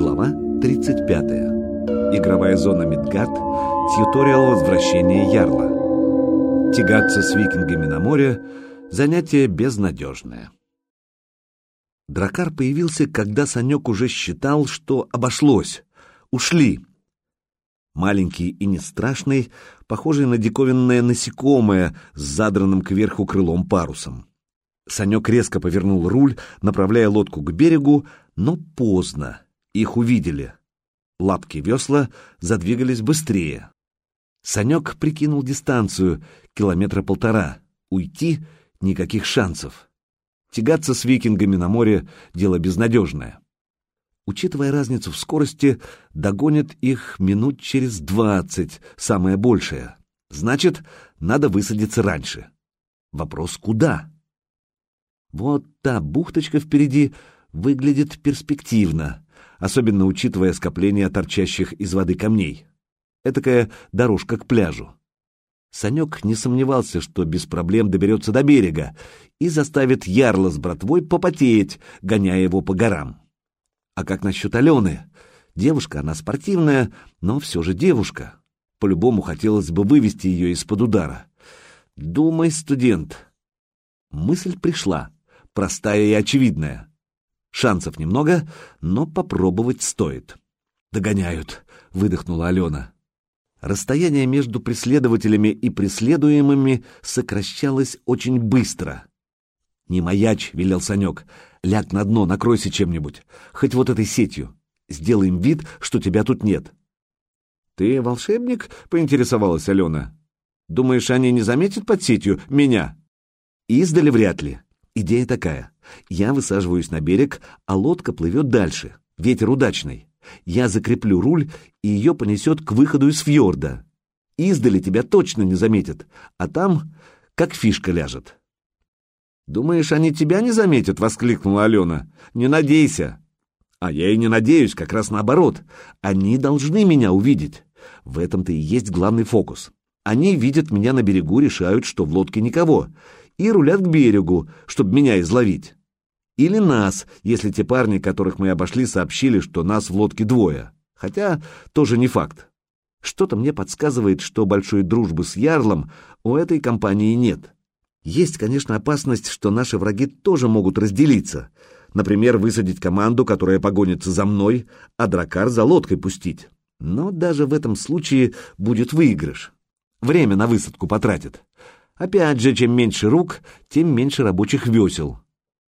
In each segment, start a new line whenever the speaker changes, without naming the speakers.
Глава 35. Игровая зона Мидгард. Тьюториал возвращения Ярла. Тягаться с викингами на море — занятие безнадежное. Дракар появился, когда Санек уже считал, что обошлось. Ушли. Маленький и не страшный, похожий на диковинное насекомое с задранным кверху крылом парусом. Санек резко повернул руль, направляя лодку к берегу, но поздно. Их увидели. Лапки весла задвигались быстрее. Санек прикинул дистанцию, километра полтора. Уйти — никаких шансов. Тягаться с викингами на море — дело безнадежное. Учитывая разницу в скорости, догонит их минут через двадцать, самое большее. Значит, надо высадиться раньше. Вопрос — куда? Вот та бухточка впереди выглядит перспективно, особенно учитывая скопление торчащих из воды камней. Этакая дорожка к пляжу. Санек не сомневался, что без проблем доберется до берега и заставит Ярла с братвой попотеть, гоняя его по горам. А как насчет Алены? Девушка, она спортивная, но все же девушка. По-любому хотелось бы вывести ее из-под удара. Думай, студент. Мысль пришла простая и очевидная. Шансов немного, но попробовать стоит. «Догоняют», — выдохнула Алена. Расстояние между преследователями и преследуемыми сокращалось очень быстро. «Не маячь», — велел Санек, — «ляг на дно, накройся чем-нибудь, хоть вот этой сетью. Сделаем вид, что тебя тут нет». «Ты волшебник?» — поинтересовалась Алена. «Думаешь, они не заметят под сетью меня?» «Издали вряд ли. Идея такая. Я высаживаюсь на берег, а лодка плывет дальше. Ветер удачный. Я закреплю руль, и ее понесет к выходу из фьорда. Издали тебя точно не заметят, а там как фишка ляжет. «Думаешь, они тебя не заметят?» — воскликнула Алена. «Не надейся». «А я и не надеюсь, как раз наоборот. Они должны меня увидеть. В этом-то и есть главный фокус. Они видят меня на берегу, решают, что в лодке никого и рулят к берегу, чтобы меня изловить. Или нас, если те парни, которых мы обошли, сообщили, что нас в лодке двое. Хотя тоже не факт. Что-то мне подсказывает, что большой дружбы с Ярлом у этой компании нет. Есть, конечно, опасность, что наши враги тоже могут разделиться. Например, высадить команду, которая погонится за мной, а дракар за лодкой пустить. Но даже в этом случае будет выигрыш. Время на высадку потратит. Опять же, чем меньше рук, тем меньше рабочих весел.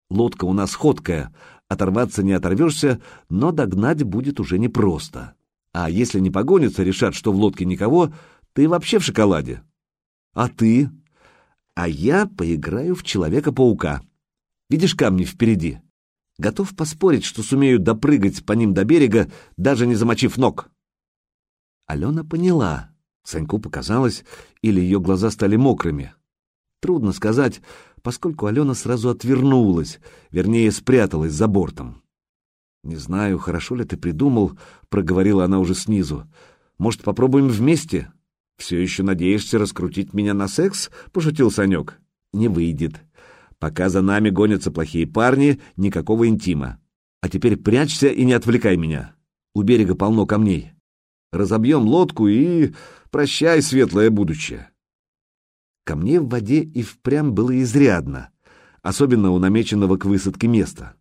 Лодка у нас ходкая, оторваться не оторвешься, но догнать будет уже непросто. А если не погонятся, решат, что в лодке никого, ты вообще в шоколаде. А ты? А я поиграю в Человека-паука. Видишь камни впереди? Готов поспорить, что сумею допрыгать по ним до берега, даже не замочив ног. Алена поняла. Саньку показалось, или ее глаза стали мокрыми. Трудно сказать, поскольку Алена сразу отвернулась, вернее, спряталась за бортом. «Не знаю, хорошо ли ты придумал», — проговорила она уже снизу. «Может, попробуем вместе?» «Все еще надеешься раскрутить меня на секс?» — пошутил Санек. «Не выйдет. Пока за нами гонятся плохие парни, никакого интима. А теперь прячься и не отвлекай меня. У берега полно камней. Разобьем лодку и... Прощай, светлое будущее». Камней в воде и впрямь было изрядно, особенно у намеченного к высадке места.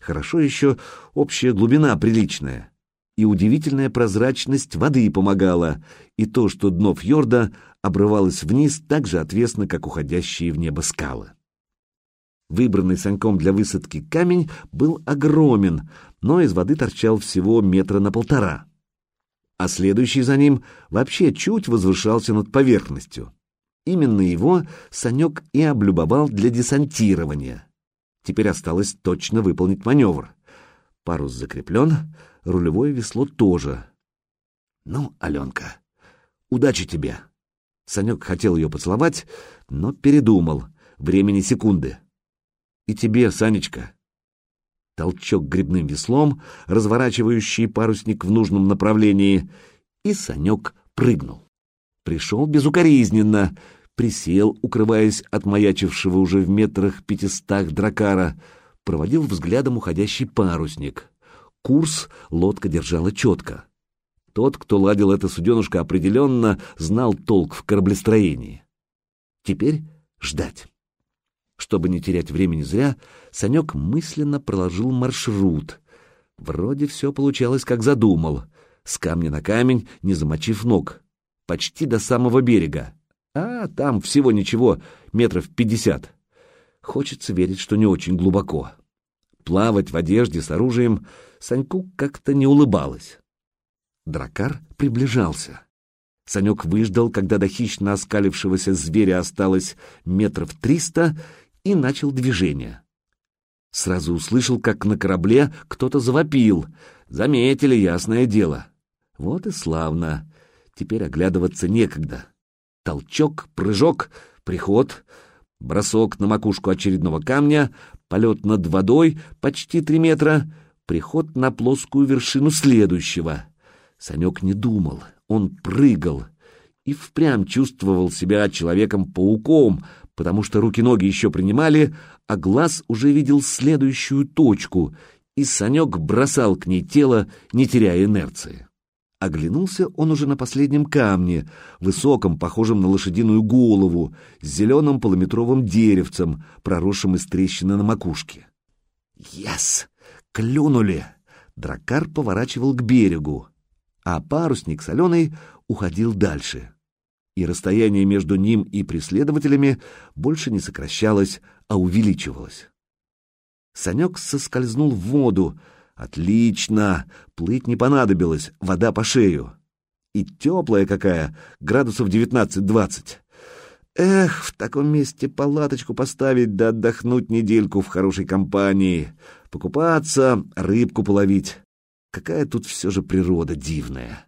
Хорошо еще общая глубина приличная. И удивительная прозрачность воды помогала, и то, что дно фьорда обрывалось вниз так же отвесно, как уходящие в небо скалы. Выбранный Саньком для высадки камень был огромен, но из воды торчал всего метра на полтора, а следующий за ним вообще чуть возвышался над поверхностью. Именно его Санек и облюбовал для десантирования. Теперь осталось точно выполнить маневр. Парус закреплен, рулевое весло тоже. Ну, Аленка, удачи тебе. Санек хотел ее поцеловать, но передумал. Времени секунды. И тебе, Санечка. Толчок грибным веслом, разворачивающий парусник в нужном направлении, и Санек прыгнул. Пришел безукоризненно, присел, укрываясь от маячившего уже в метрах пятистах дракара, проводил взглядом уходящий парусник. Курс лодка держала четко. Тот, кто ладил это суденышко, определенно знал толк в кораблестроении. Теперь ждать. Чтобы не терять времени зря, Санек мысленно проложил маршрут. Вроде все получалось, как задумал. С камня на камень, не замочив ног. Почти до самого берега. А там всего ничего, метров пятьдесят. Хочется верить, что не очень глубоко. Плавать в одежде с оружием Саньку как-то не улыбалось. Дракар приближался. Санек выждал, когда до хищно оскалившегося зверя осталось метров триста, и начал движение. Сразу услышал, как на корабле кто-то завопил. Заметили, ясное дело. Вот и славно. Теперь оглядываться некогда. Толчок, прыжок, приход, бросок на макушку очередного камня, полет над водой почти три метра, приход на плоскую вершину следующего. Санек не думал, он прыгал и впрямь чувствовал себя человеком-пауком, потому что руки-ноги еще принимали, а глаз уже видел следующую точку, и Санек бросал к ней тело, не теряя инерции. Оглянулся он уже на последнем камне, высоком, похожем на лошадиную голову, с зеленым полуметровым деревцем, проросшим из трещины на макушке. «Yes! Клюнули!» Дракар поворачивал к берегу, а парусник соленый уходил дальше и расстояние между ним и преследователями больше не сокращалось, а увеличивалось. Санек соскользнул в воду. Отлично! Плыть не понадобилось, вода по шею. И теплая какая, градусов девятнадцать-двадцать. Эх, в таком месте палаточку поставить да отдохнуть недельку в хорошей компании, покупаться, рыбку половить. Какая тут все же природа дивная.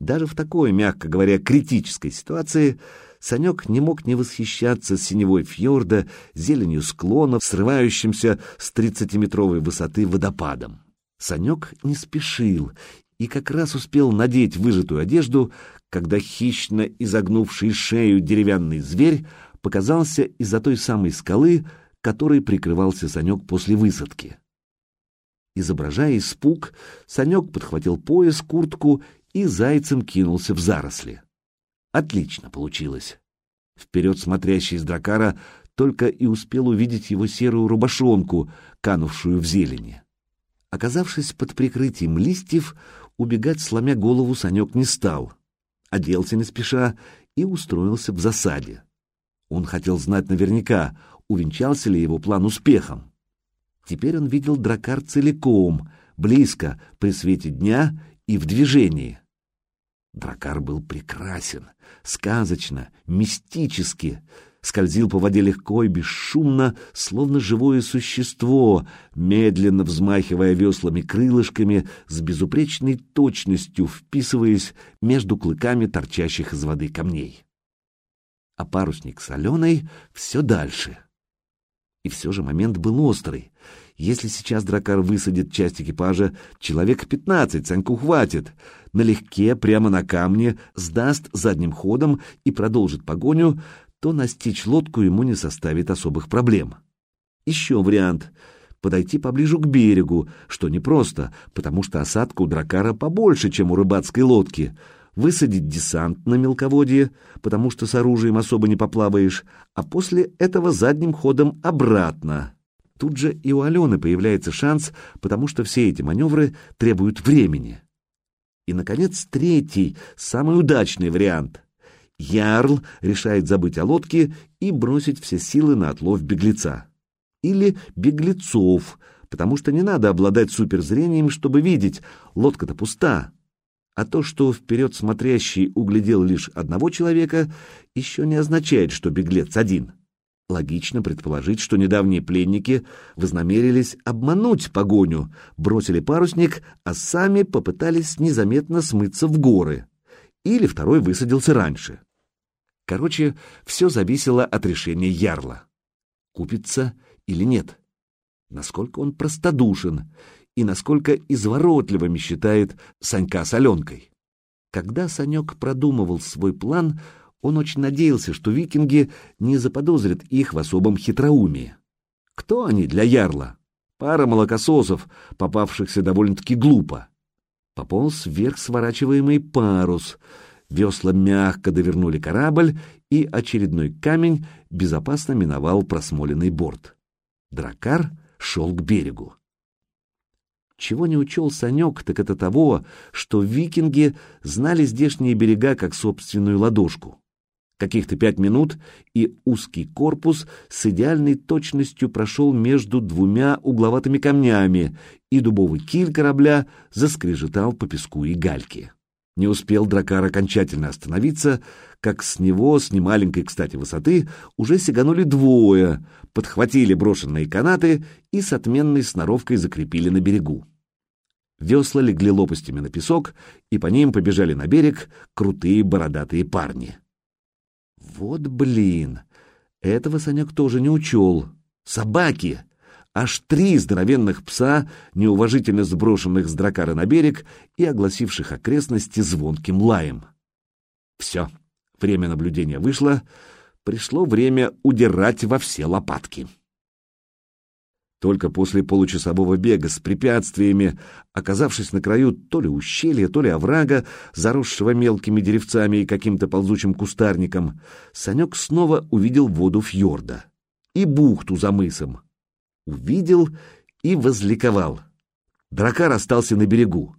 Даже в такой, мягко говоря, критической ситуации Санек не мог не восхищаться синевой фьорда, зеленью склонов, срывающимся с тридцатиметровой высоты водопадом. Санек не спешил и как раз успел надеть выжатую одежду, когда хищно изогнувший шею деревянный зверь показался из-за той самой скалы, которой прикрывался Санек после высадки. Изображая испуг, Санек подхватил пояс, куртку и зайцем кинулся в заросли. Отлично получилось. Вперед смотрящий из дракара только и успел увидеть его серую рубашонку, канувшую в зелени. Оказавшись под прикрытием листьев, убегать, сломя голову, Санек не стал. Оделся не спеша и устроился в засаде. Он хотел знать наверняка, увенчался ли его план успехом. Теперь он видел дракар целиком, близко, при свете дня и в движении. Дракар был прекрасен, сказочно, мистически, скользил по воде легко и бесшумно, словно живое существо, медленно взмахивая веслами-крылышками, с безупречной точностью вписываясь между клыками торчащих из воды камней. А парусник соленый все дальше. И все же момент был острый. Если сейчас дракар высадит часть экипажа, человек пятнадцать Саньку хватит. Налегке, прямо на камне, сдаст задним ходом и продолжит погоню, то настичь лодку ему не составит особых проблем. Еще вариант — подойти поближе к берегу, что непросто, потому что осадка у дракара побольше, чем у рыбацкой лодки — высадить десант на мелководье, потому что с оружием особо не поплаваешь, а после этого задним ходом обратно. Тут же и у Алены появляется шанс, потому что все эти маневры требуют времени. И, наконец, третий, самый удачный вариант. Ярл решает забыть о лодке и бросить все силы на отлов беглеца. Или беглецов, потому что не надо обладать суперзрением, чтобы видеть, лодка-то пуста. А то, что вперед смотрящий углядел лишь одного человека, еще не означает, что беглец один. Логично предположить, что недавние пленники вознамерились обмануть погоню, бросили парусник, а сами попытались незаметно смыться в горы. Или второй высадился раньше. Короче, все зависело от решения Ярла. Купится или нет. Насколько он простодушен и насколько изворотливыми считает Санька с Аленкой. Когда Санек продумывал свой план, он очень надеялся, что викинги не заподозрят их в особом хитроумии. Кто они для ярла? Пара молокососов, попавшихся довольно-таки глупо. Пополз вверх сворачиваемый парус. Весла мягко довернули корабль, и очередной камень безопасно миновал просмоленный борт. Дракар шел к берегу. Чего не учел Санек, так это того, что викинги знали здешние берега как собственную ладошку. Каких-то пять минут, и узкий корпус с идеальной точностью прошел между двумя угловатыми камнями, и дубовый киль корабля заскрежетал по песку и гальке. Не успел дракар окончательно остановиться, как с него, с немаленькой, кстати, высоты, уже сиганули двое, подхватили брошенные канаты и с отменной сноровкой закрепили на берегу. Весла легли лопастями на песок, и по ним побежали на берег крутые бородатые парни. Вот блин! Этого Санек тоже не учел. Собаки! Аж три здоровенных пса, неуважительно сброшенных с дракара на берег и огласивших окрестности звонким лаем. Все, время наблюдения вышло, пришло время удирать во все лопатки. Только после получасового бега с препятствиями, оказавшись на краю то ли ущелья, то ли оврага, заросшего мелкими деревцами и каким-то ползучим кустарником, Санек снова увидел воду фьорда и бухту за мысом. Увидел и возликовал. Дракар остался на берегу.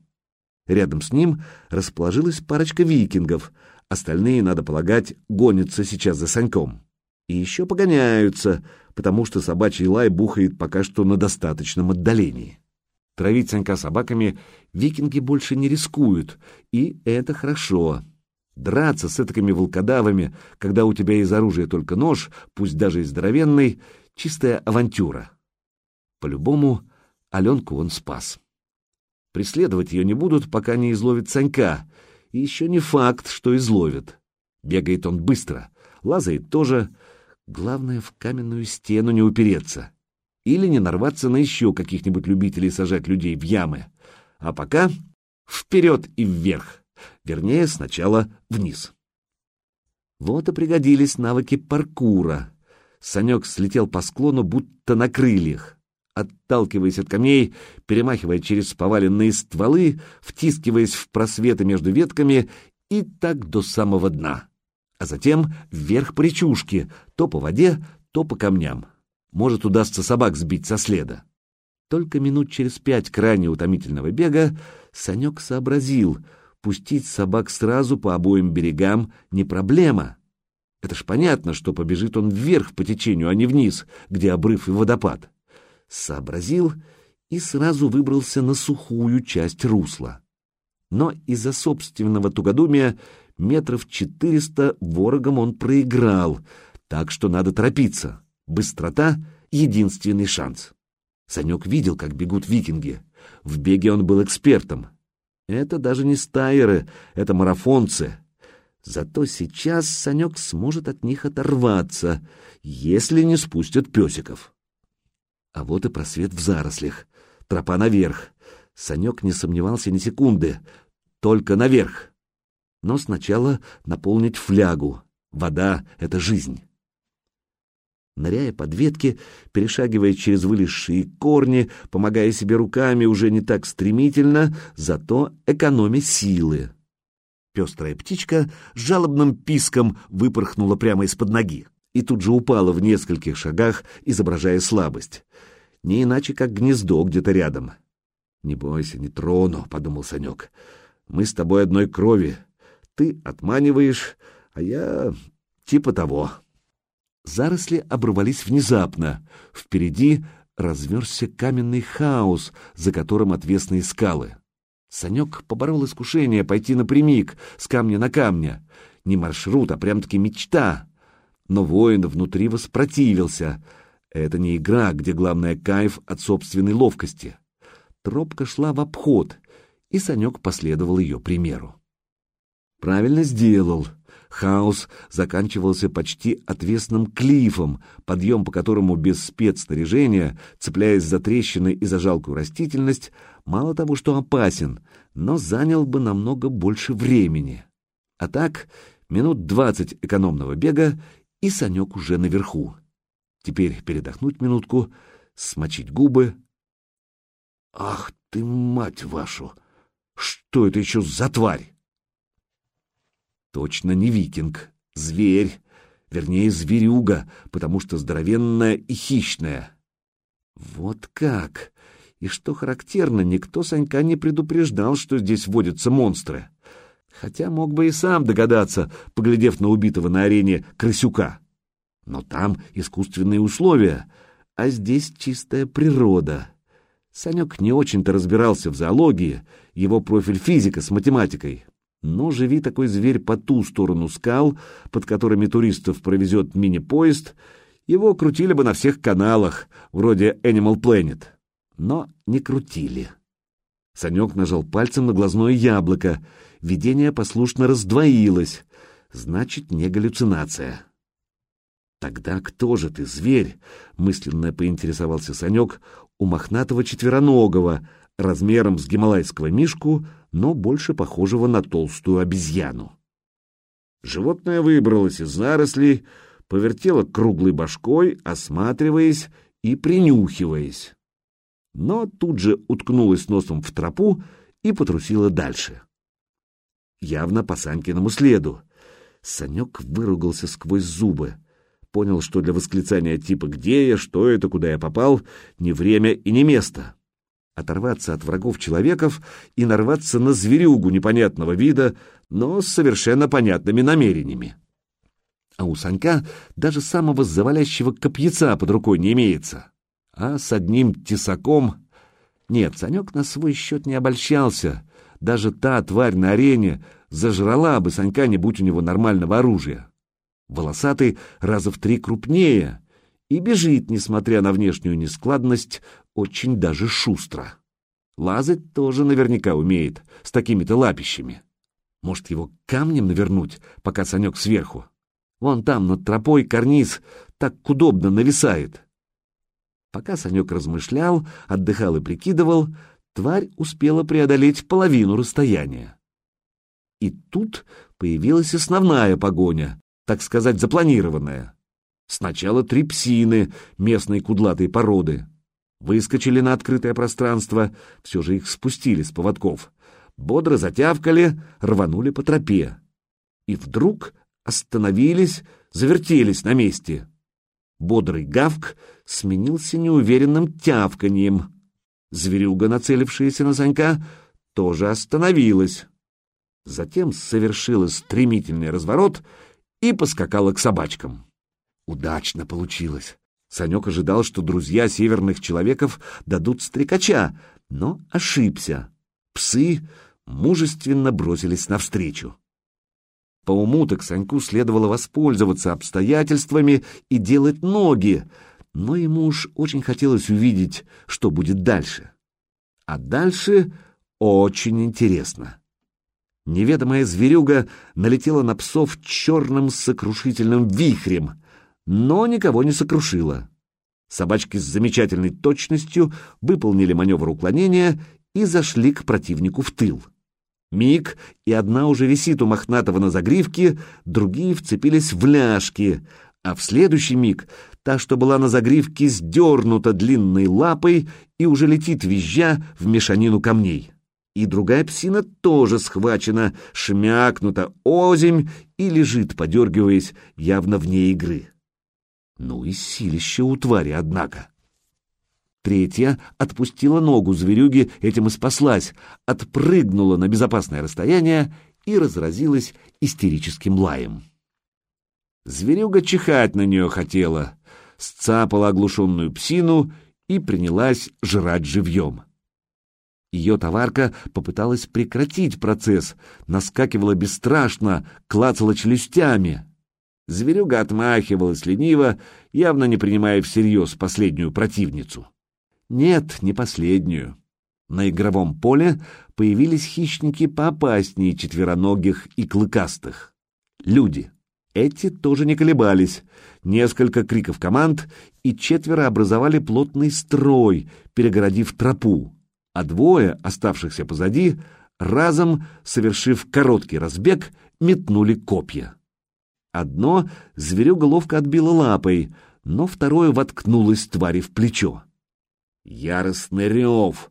Рядом с ним расположилась парочка викингов, остальные, надо полагать, гонятся сейчас за Саньком. И еще погоняются, потому что собачий лай бухает пока что на достаточном отдалении. Травить Санька собаками викинги больше не рискуют, и это хорошо. Драться с этакими волкодавами, когда у тебя из оружия только нож, пусть даже и здоровенный, чистая авантюра. По-любому, Аленку он спас. Преследовать ее не будут, пока не изловит Санька, и еще не факт, что изловит. Бегает он быстро, лазает тоже, Главное, в каменную стену не упереться. Или не нарваться на еще каких-нибудь любителей сажать людей в ямы. А пока вперед и вверх. Вернее, сначала вниз. Вот и пригодились навыки паркура. Санек слетел по склону, будто на крыльях. Отталкиваясь от камней, перемахивая через поваленные стволы, втискиваясь в просветы между ветками и так до самого дна а затем вверх по речушке, то по воде, то по камням. Может, удастся собак сбить со следа. Только минут через пять крайне утомительного бега Санек сообразил, пустить собак сразу по обоим берегам не проблема. Это ж понятно, что побежит он вверх по течению, а не вниз, где обрыв и водопад. Сообразил и сразу выбрался на сухую часть русла. Но из-за собственного тугодумия метров четыреста ворогом он проиграл, так что надо торопиться. Быстрота — единственный шанс. Санек видел, как бегут викинги. В беге он был экспертом. Это даже не стайеры, это марафонцы. Зато сейчас Санек сможет от них оторваться, если не спустят песиков. А вот и просвет в зарослях. Тропа наверх. Санек не сомневался ни секунды. Только наверх но сначала наполнить флягу. Вода — это жизнь. Ныряя под ветки, перешагивая через вылезшие корни, помогая себе руками уже не так стремительно, зато экономя силы. Пестрая птичка с жалобным писком выпорхнула прямо из-под ноги и тут же упала в нескольких шагах, изображая слабость. Не иначе, как гнездо где-то рядом. «Не бойся, не трону», — подумал Санек. «Мы с тобой одной крови, ты отманиваешь, а я типа того. Заросли оборвались внезапно. Впереди разверзся каменный хаос, за которым отвесные скалы. Санек поборол искушение пойти напрямик, с камня на камня. Не маршрут, а прям-таки мечта. Но воин внутри воспротивился. Это не игра, где главное кайф от собственной ловкости. Тропка шла в обход, и Санек последовал ее примеру. Правильно сделал. Хаос заканчивался почти отвесным клифом, подъем по которому без спецснаряжения, цепляясь за трещины и за жалкую растительность, мало того, что опасен, но занял бы намного больше времени. А так, минут двадцать экономного бега, и Санек уже наверху. Теперь передохнуть минутку, смочить губы, Ах ты, мать вашу! Что это еще за тварь? Точно не викинг, зверь, вернее, зверюга, потому что здоровенная и хищная. Вот как! И что характерно, никто Санька не предупреждал, что здесь водятся монстры. Хотя мог бы и сам догадаться, поглядев на убитого на арене крысюка. Но там искусственные условия, а здесь чистая природа. Санек не очень-то разбирался в зоологии, его профиль физика с математикой. Но живи такой зверь по ту сторону скал, под которыми туристов провезет мини-поезд, его крутили бы на всех каналах, вроде Animal Planet. Но не крутили. Санек нажал пальцем на глазное яблоко. Видение послушно раздвоилось. Значит, не галлюцинация. «Тогда кто же ты, зверь?» — мысленно поинтересовался Санек у мохнатого четвероногого, размером с гималайского мишку, но больше похожего на толстую обезьяну. Животное выбралось из зарослей, повертело круглой башкой, осматриваясь и принюхиваясь. Но тут же уткнулось носом в тропу и потрусило дальше. Явно по Санькиному следу. Санек выругался сквозь зубы понял, что для восклицания типа «Где я? Что это? Куда я попал?» не время и не место. Оторваться от врагов человеков и нарваться на зверюгу непонятного вида, но с совершенно понятными намерениями. А у Санька даже самого завалящего копьяца под рукой не имеется. А с одним тесаком... Нет, Санек на свой счет не обольщался. Даже та тварь на арене зажрала бы Санька, не будь у него нормального оружия волосатый раза в три крупнее и бежит, несмотря на внешнюю нескладность, очень даже шустро. Лазать тоже наверняка умеет, с такими-то лапищами. Может, его камнем навернуть, пока Санек сверху? Вон там, над тропой, карниз так удобно нависает. Пока Санек размышлял, отдыхал и прикидывал, тварь успела преодолеть половину расстояния. И тут появилась основная погоня, так сказать, запланированное. Сначала три псины местной кудлатой породы. Выскочили на открытое пространство, все же их спустили с поводков. Бодро затявкали, рванули по тропе. И вдруг остановились, завертелись на месте. Бодрый гавк сменился неуверенным тявканьем. Зверюга, нацелившаяся на Санька, тоже остановилась. Затем совершила стремительный разворот — и поскакала к собачкам. Удачно получилось. Санек ожидал, что друзья северных человеков дадут стрекача, но ошибся. Псы мужественно бросились навстречу. По уму так Саньку следовало воспользоваться обстоятельствами и делать ноги, но ему уж очень хотелось увидеть, что будет дальше. А дальше очень интересно. Неведомая зверюга налетела на псов черным сокрушительным вихрем, но никого не сокрушила. Собачки с замечательной точностью выполнили маневр уклонения и зашли к противнику в тыл. Миг, и одна уже висит у мохнатого на загривке, другие вцепились в ляжки, а в следующий миг та, что была на загривке, сдернута длинной лапой и уже летит визжа в мешанину камней и другая псина тоже схвачена, шмякнута озимь и лежит, подергиваясь, явно вне игры. Ну и силище у твари, однако. Третья отпустила ногу зверюги, этим и спаслась, отпрыгнула на безопасное расстояние и разразилась истерическим лаем. Зверюга чихать на нее хотела, сцапала оглушенную псину и принялась жрать живьем. Ее товарка попыталась прекратить процесс, наскакивала бесстрашно, клацала челюстями. Зверюга отмахивалась лениво, явно не принимая всерьез последнюю противницу. Нет, не последнюю. На игровом поле появились хищники поопаснее четвероногих и клыкастых. Люди. Эти тоже не колебались. Несколько криков команд, и четверо образовали плотный строй, перегородив тропу а двое, оставшихся позади, разом, совершив короткий разбег, метнули копья. Одно зверюга ловко отбило лапой, но второе воткнулось твари в плечо. Яростный рев,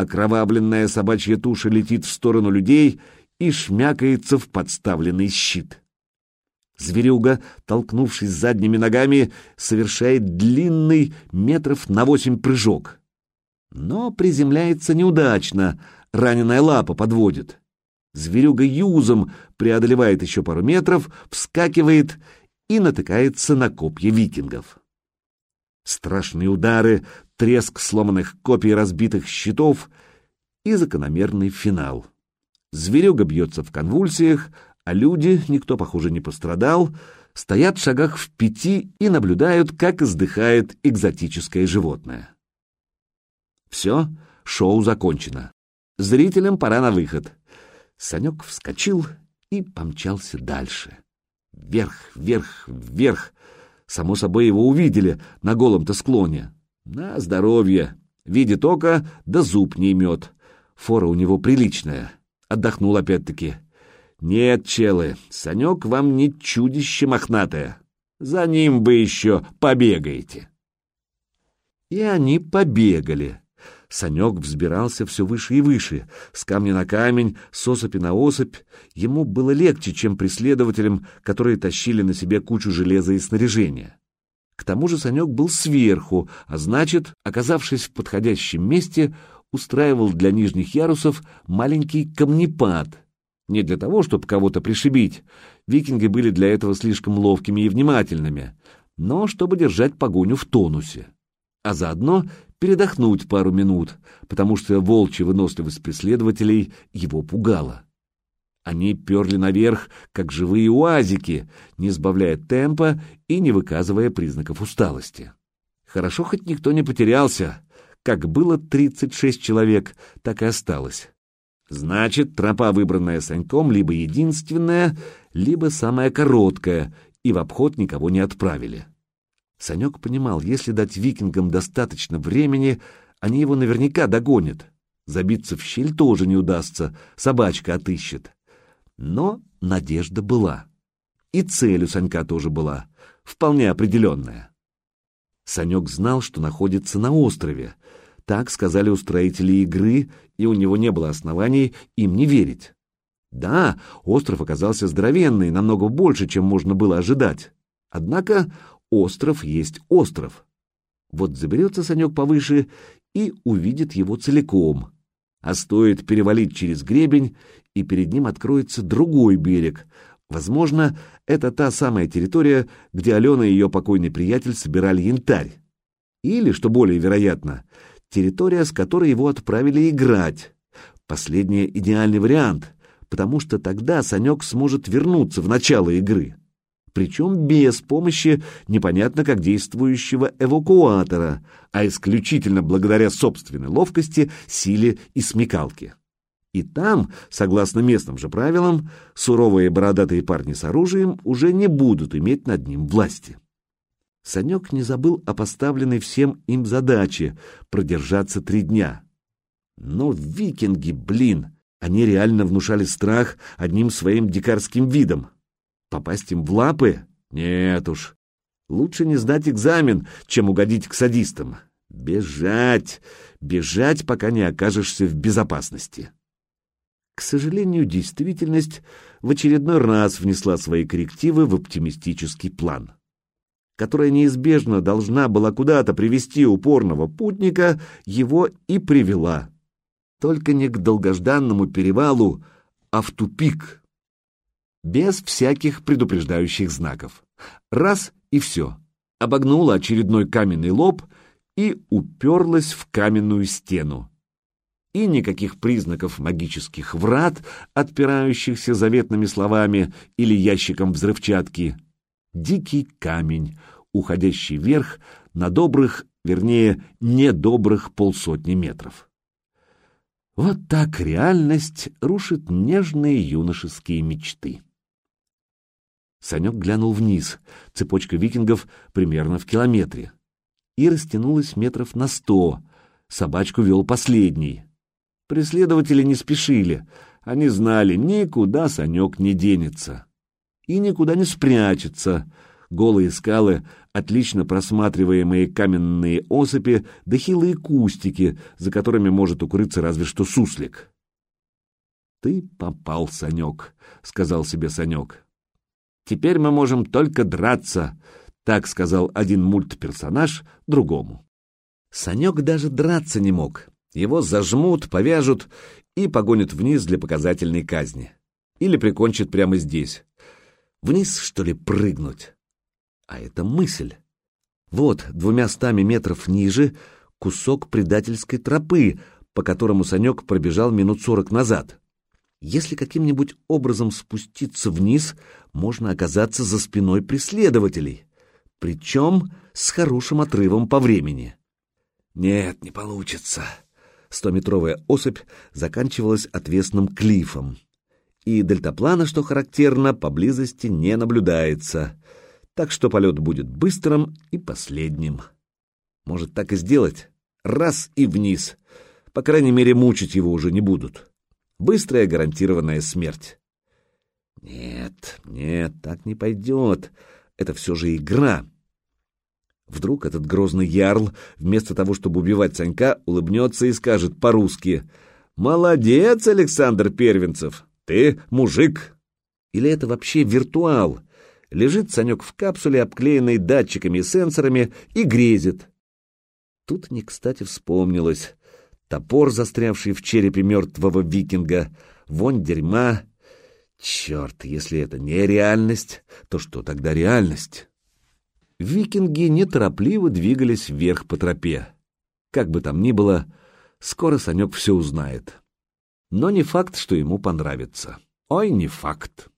Окровавленная собачья туша летит в сторону людей и шмякается в подставленный щит. Зверюга, толкнувшись задними ногами, совершает длинный метров на восемь прыжок. Но приземляется неудачно, раненая лапа подводит. Зверюга юзом преодолевает еще пару метров, вскакивает и натыкается на копья викингов. Страшные удары, треск сломанных копий разбитых щитов и закономерный финал. Зверюга бьется в конвульсиях, а люди, никто, похоже, не пострадал, стоят в шагах в пяти и наблюдают, как издыхает экзотическое животное. Все, шоу закончено. Зрителям пора на выход. Санек вскочил и помчался дальше. Вверх, вверх, вверх. Само собой его увидели на голом-то склоне. На здоровье. Видит око, да зуб не имет. Фора у него приличная. Отдохнул опять-таки. Нет, челы, Санек вам не чудище мохнатое. За ним бы еще побегаете. И они побегали. Санек взбирался все выше и выше, с камня на камень, с осыпи на осыпь. Ему было легче, чем преследователям, которые тащили на себе кучу железа и снаряжения. К тому же Санек был сверху, а значит, оказавшись в подходящем месте, устраивал для нижних ярусов маленький камнепад. Не для того, чтобы кого-то пришибить. Викинги были для этого слишком ловкими и внимательными, но чтобы держать погоню в тонусе. А заодно передохнуть пару минут, потому что волчья выносливость преследователей его пугала. Они перли наверх, как живые уазики, не сбавляя темпа и не выказывая признаков усталости. Хорошо, хоть никто не потерялся. Как было 36 человек, так и осталось. Значит, тропа, выбранная Саньком, либо единственная, либо самая короткая, и в обход никого не отправили. Санек понимал, если дать викингам достаточно времени, они его наверняка догонят. Забиться в щель тоже не удастся, собачка отыщет. Но надежда была. И цель у Санька тоже была, вполне определенная. Санек знал, что находится на острове. Так сказали устроители игры, и у него не было оснований им не верить. Да, остров оказался здоровенный, намного больше, чем можно было ожидать. Однако остров есть остров. Вот заберется Санек повыше и увидит его целиком. А стоит перевалить через гребень, и перед ним откроется другой берег. Возможно, это та самая территория, где Алена и ее покойный приятель собирали янтарь. Или, что более вероятно, территория, с которой его отправили играть. Последний идеальный вариант, потому что тогда Санек сможет вернуться в начало игры причем без помощи непонятно как действующего эвакуатора, а исключительно благодаря собственной ловкости, силе и смекалке. И там, согласно местным же правилам, суровые бородатые парни с оружием уже не будут иметь над ним власти. Санек не забыл о поставленной всем им задаче продержаться три дня. Но викинги, блин, они реально внушали страх одним своим дикарским видом. Попасть им в лапы? Нет уж. Лучше не сдать экзамен, чем угодить к садистам. Бежать, бежать, пока не окажешься в безопасности. К сожалению, действительность в очередной раз внесла свои коррективы в оптимистический план, которая неизбежно должна была куда-то привести упорного путника, его и привела. Только не к долгожданному перевалу, а в тупик — без всяких предупреждающих знаков. Раз и все. Обогнула очередной каменный лоб и уперлась в каменную стену. И никаких признаков магических врат, отпирающихся заветными словами или ящиком взрывчатки. Дикий камень, уходящий вверх на добрых, вернее, недобрых полсотни метров. Вот так реальность рушит нежные юношеские мечты. Санек глянул вниз. Цепочка викингов примерно в километре. И растянулась метров на сто. Собачку вел последний. Преследователи не спешили. Они знали, никуда Санек не денется. И никуда не спрячется. голые скалы, отлично просматриваемые каменные осыпи, да хилые кустики, за которыми может укрыться разве что суслик. «Ты попал, Санек», — сказал себе Санек. «Теперь мы можем только драться», — так сказал один мультперсонаж другому. Санек даже драться не мог. Его зажмут, повяжут и погонят вниз для показательной казни. Или прикончат прямо здесь. Вниз, что ли, прыгнуть? А это мысль. Вот, двумя стами метров ниже, кусок предательской тропы, по которому Санек пробежал минут сорок назад. Если каким-нибудь образом спуститься вниз, можно оказаться за спиной преследователей, причем с хорошим отрывом по времени. Нет, не получится. Стометровая особь заканчивалась отвесным клифом. И дельтаплана, что характерно, поблизости не наблюдается, так что полет будет быстрым и последним. Может так и сделать? Раз и вниз. По крайней мере, мучить его уже не будут. Быстрая гарантированная смерть. Нет, нет, так не пойдет. Это все же игра. Вдруг этот грозный ярл, вместо того, чтобы убивать Санька, улыбнется и скажет по-русски «Молодец, Александр Первенцев, ты мужик!» Или это вообще виртуал? Лежит Санек в капсуле, обклеенной датчиками и сенсорами, и грезит. Тут не кстати вспомнилось. Топор, застрявший в черепе мертвого викинга, вонь дерьма. Черт, если это не реальность, то что тогда реальность? викинги неторопливо двигались вверх по тропе. Как бы там ни было, скоро Санек все узнает. Но не факт, что ему понравится. Ой, не факт.